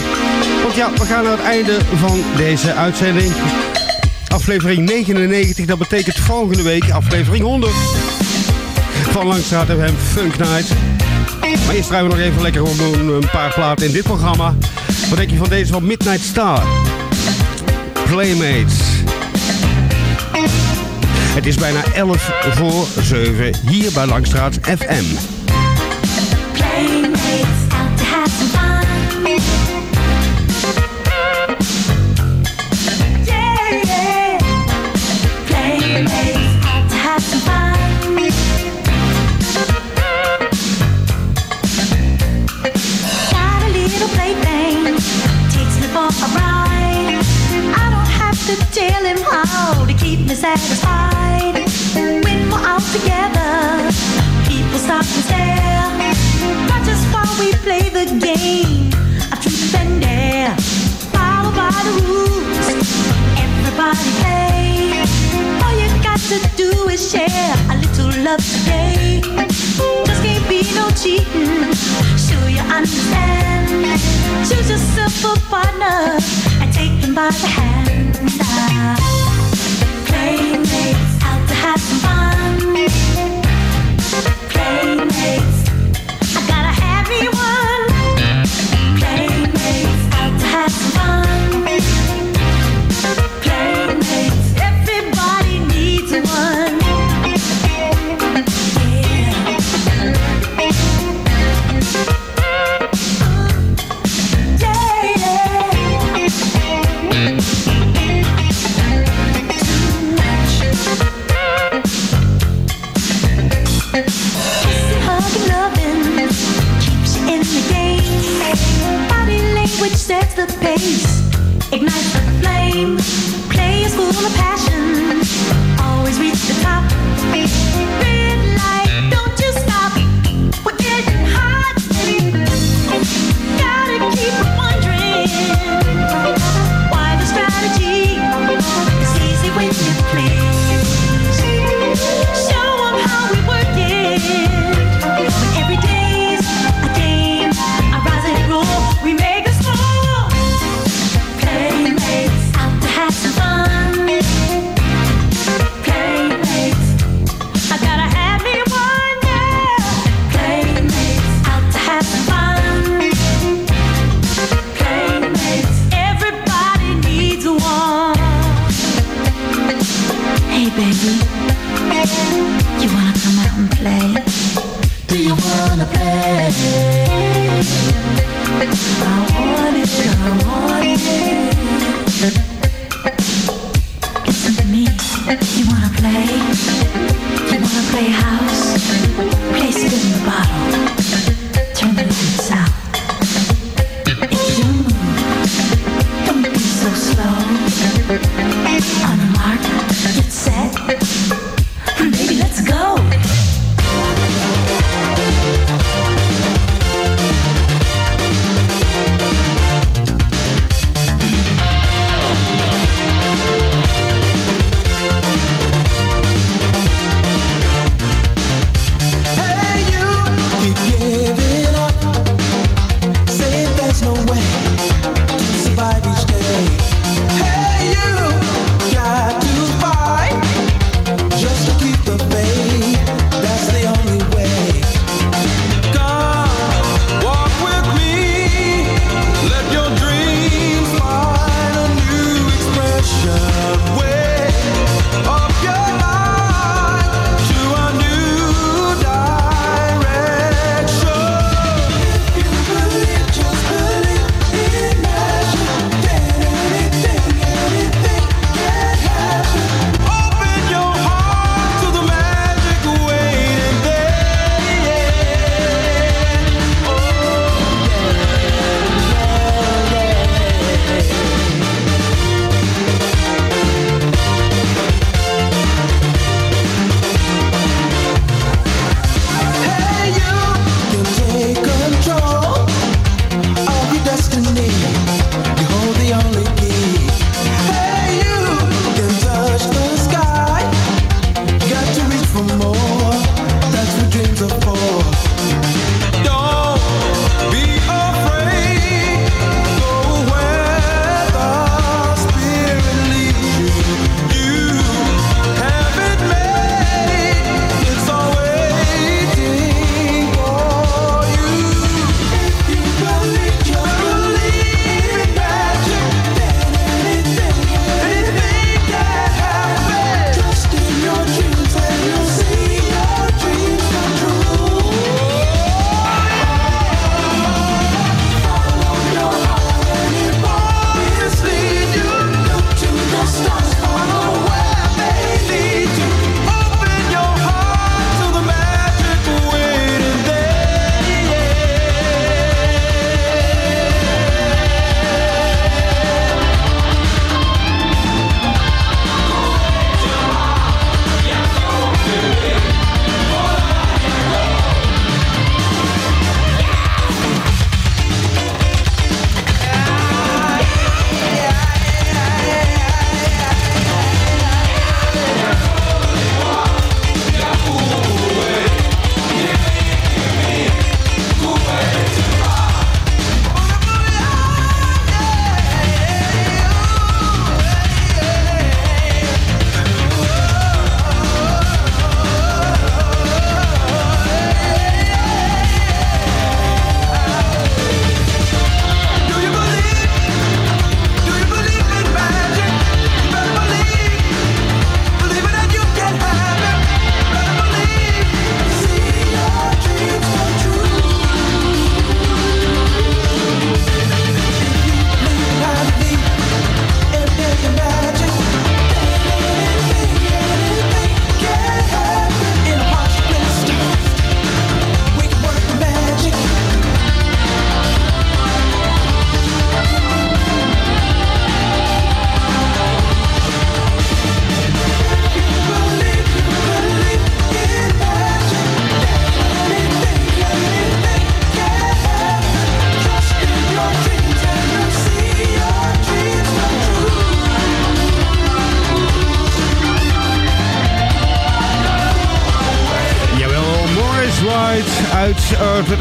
Want ja, we gaan naar het einde van deze uitzending. Aflevering 99, dat betekent volgende week aflevering 100 van Langstraat FM Funk Night. Maar eerst draaien we nog even lekker om een paar platen in dit programma. Wat denk je van deze van Midnight Star? Playmates. Het is bijna 11 voor 7 hier bij Langstraat FM. love today. This can't be no cheating. Sure you understand. Choose yourself a partner and take them by the hand. the pace, ignite the flame.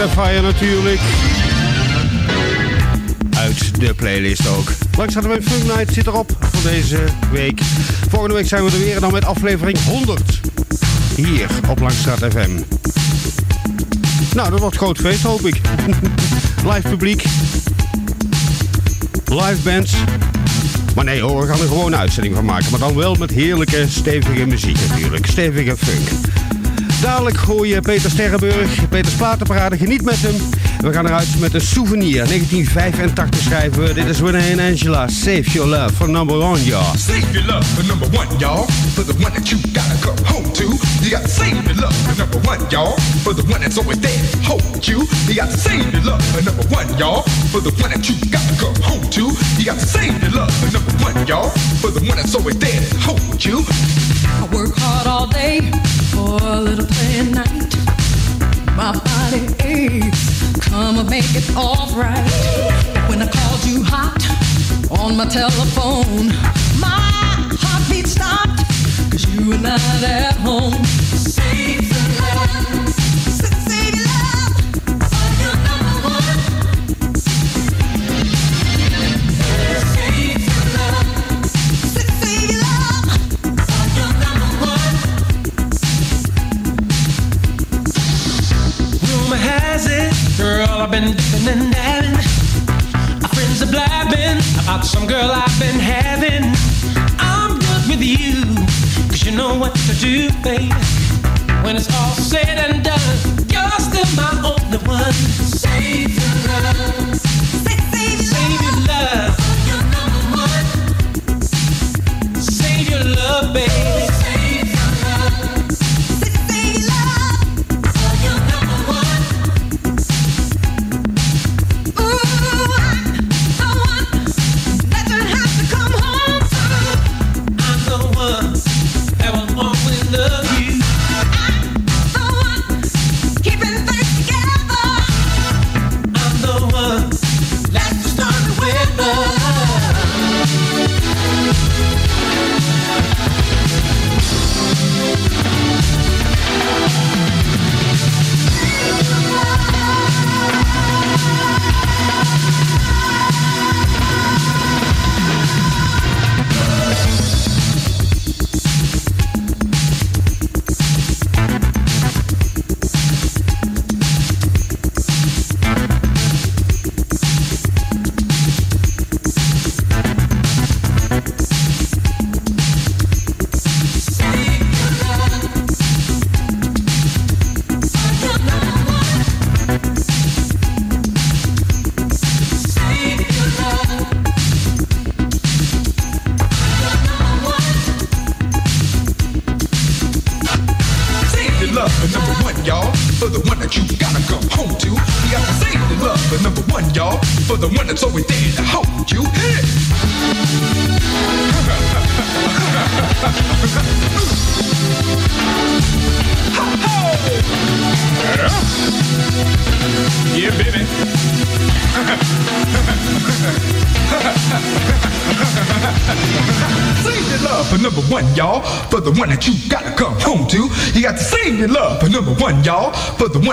Fire natuurlijk. Uit de playlist ook. Langs hadden we Funk Night zit erop voor deze week. Volgende week zijn we er weer dan met aflevering 100. Hier op Langstraat FM. Nou, dat wordt groot feest hoop ik. Live publiek. Live bands. Maar nee hoor, we gaan er gewoon een uitzending van maken. Maar dan wel met heerlijke, stevige muziek natuurlijk. Stevige funk. Dadelijk gooi je Peter Sterrenburg, Peters Platenparade. Geniet met hem. We gaan eruit met een souvenir. 1985 schrijven we. Dit is Renee en Angela. Save your love for number one, y'all. Save your love for number one, y'all. For the one that you gotta come home to. You got to save your love for number one, y'all. For the one that's always there to hold you. You got to save your love for number one, y'all. For the one that you gotta come home to. You got to save your love for number one, y'all. For the one that's always there to hold you. I work hard all day for little play night. My body aches. Come and make it all right. When I called you hot on my telephone, my heartbeat stopped. Cause you were not at home. Know what to do, baby. When it's all said and done, you're still my only one. Save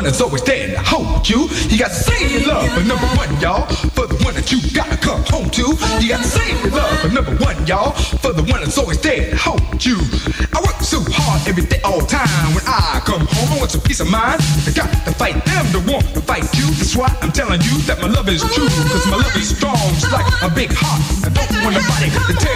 one that's always there to hold you. You got to save your love for number one, y'all. For the one that you gotta come home to. You got to save your love for number one, y'all. For the one that's always there to hold you. I work so hard every day, all time. When I come home, I want some peace of mind. I got to fight them to want to fight you. That's why I'm telling you that my love is true. Cause my love is strong, just like a big heart. I don't want nobody to tear